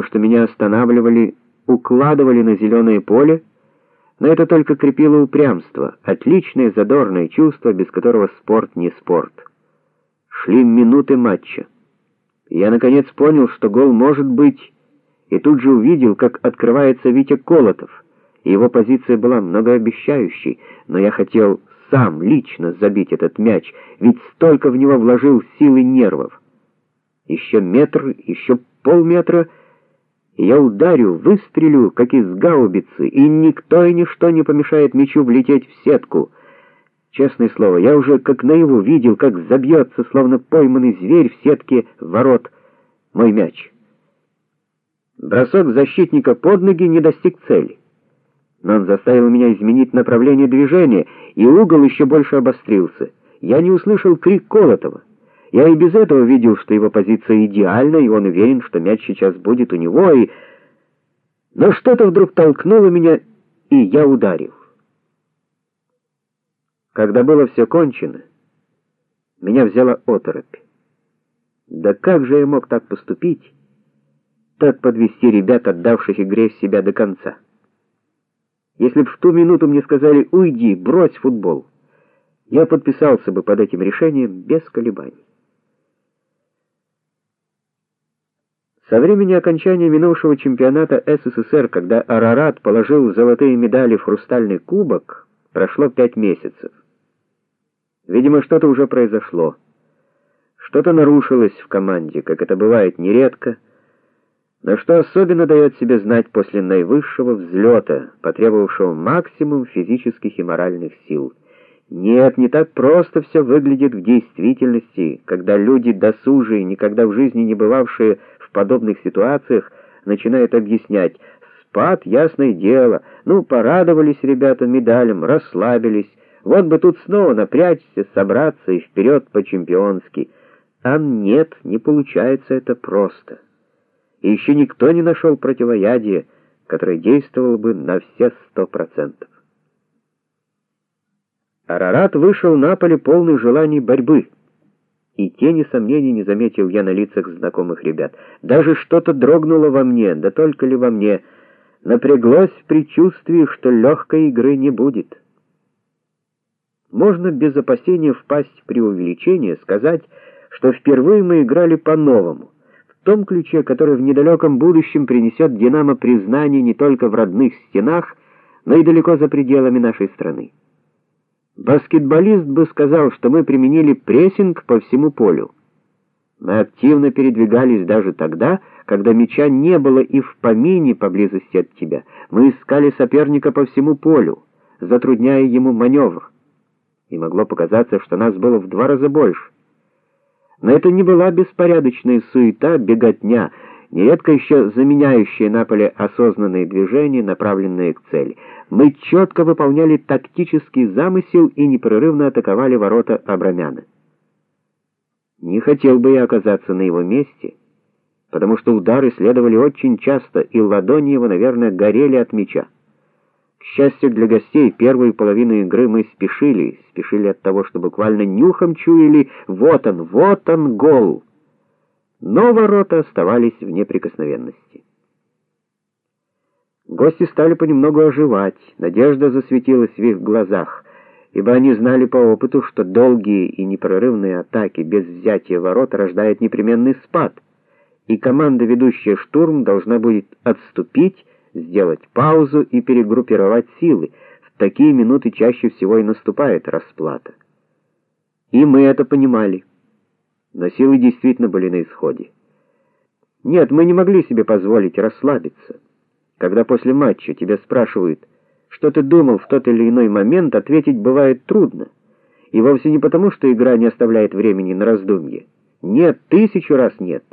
помню, что меня останавливали, укладывали на зеленое поле, но это только крепило упрямство, отличное задорное чувство, без которого спорт не спорт. Шли минуты матча. Я наконец понял, что гол может быть, и тут же увидел, как открывается Витя Колотов. Его позиция была многообещающей, но я хотел сам лично забить этот мяч, ведь столько в него вложил сил и нервов. Еще метр, еще полметра, я ударю, выстрелю, как из гаубицы, и никто и ничто не помешает мячу влететь в сетку. Честное слово, я уже как наяву видел, как забьется, словно пойманный зверь в сетке ворот, мой мяч. Бросок защитника под ноги не достиг цели. Но он заставил меня изменить направление движения, и угол еще больше обострился. Я не услышал крик Колотова. Я и без этого видел, что его позиция идеальна, и он уверен, что мяч сейчас будет у него, и но что-то вдруг толкнуло меня, и я ударил. Когда было все кончено, меня взяла оторопь. Да как же я мог так поступить? Так подвести ребят, отдавших игре себя до конца? Если б в ту минуту мне сказали: "Уйди, брось футбол", я подписался бы под этим решением без колебаний. Со времени окончания минувшего чемпионата СССР, когда Арарат положил золотые медали в хрустальный кубок, прошло пять месяцев. Видимо, что-то уже произошло. Что-то нарушилось в команде, как это бывает нередко, но что особенно дает себе знать после наивысшего взлета, потребовавшего максимум физических и моральных сил. Нет, не так просто все выглядит в действительности, когда люди досужие, никогда в жизни не бывавшие в подобных ситуациях, начинают объяснять: "Спад, ясное дело. Ну, порадовались ребята медалям, расслабились. Вот бы тут снова напрячься, собраться и вперед по-чемпионски". А нет, не получается это просто. И еще никто не нашел противоядия, которое действовало бы на все сто процентов. Арарат вышел на поле полный желаний борьбы. И тени сомнений не заметил я на лицах знакомых ребят. Даже что-то дрогнуло во мне, да только ли во мне, напряглось в предчувствии, что легкой игры не будет. Можно без опасения впасть в преувеличение, сказать, что впервые мы играли по-новому, в том ключе, который в недалеком будущем принесет Динамо признание не только в родных стенах, но и далеко за пределами нашей страны. Баскетболист бы сказал, что мы применили прессинг по всему полю. Мы активно передвигались даже тогда, когда мяча не было и в помине поблизости от тебя. Мы искали соперника по всему полю, затрудняя ему маневр. И могло показаться, что нас было в два раза больше. Но это не была беспорядочная суета, беготня, нередко еще заменяющие на поле осознанные движения, направленные к цели. Мы четко выполняли тактический замысел и непрерывно атаковали ворота Абрамяна. Не хотел бы я оказаться на его месте, потому что удары следовали очень часто, и ладони его, наверное, горели от мяча. К счастью для гостей, первую половину игры мы спешили, спешили от того, что буквально нюхом чуяли: вот он, вот он гол но ворота оставались в неприкосновенности. Гости стали понемногу оживать, надежда засветилась в их глазах, ибо они знали по опыту, что долгие и непрерывные атаки без взятия ворот рождают непременный спад, и команда, ведущая штурм, должна будет отступить, сделать паузу и перегруппировать силы. В такие минуты чаще всего и наступает расплата. И мы это понимали но силы действительно были на исходе. Нет, мы не могли себе позволить расслабиться. Когда после матча тебя спрашивают, что ты думал в тот или иной момент, ответить бывает трудно. И вовсе не потому, что игра не оставляет времени на раздумье. Нет, тысячу раз нет.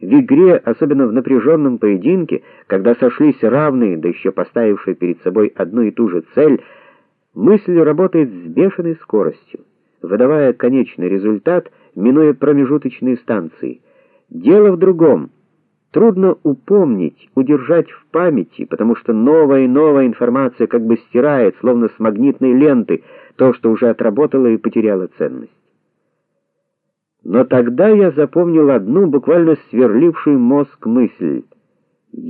В игре, особенно в напряженном поединке, когда сошлись равные, да еще поставившие перед собой одну и ту же цель, мысль работает с бешеной скоростью, выдавая конечный результат минуя промежуточные станции. Дело в другом. Трудно упомнить, удержать в памяти, потому что новая и новая информация как бы стирает, словно с магнитной ленты, то, что уже отработало и потеряло ценность. Но тогда я запомнил одну буквально сверлившую мозг мысль —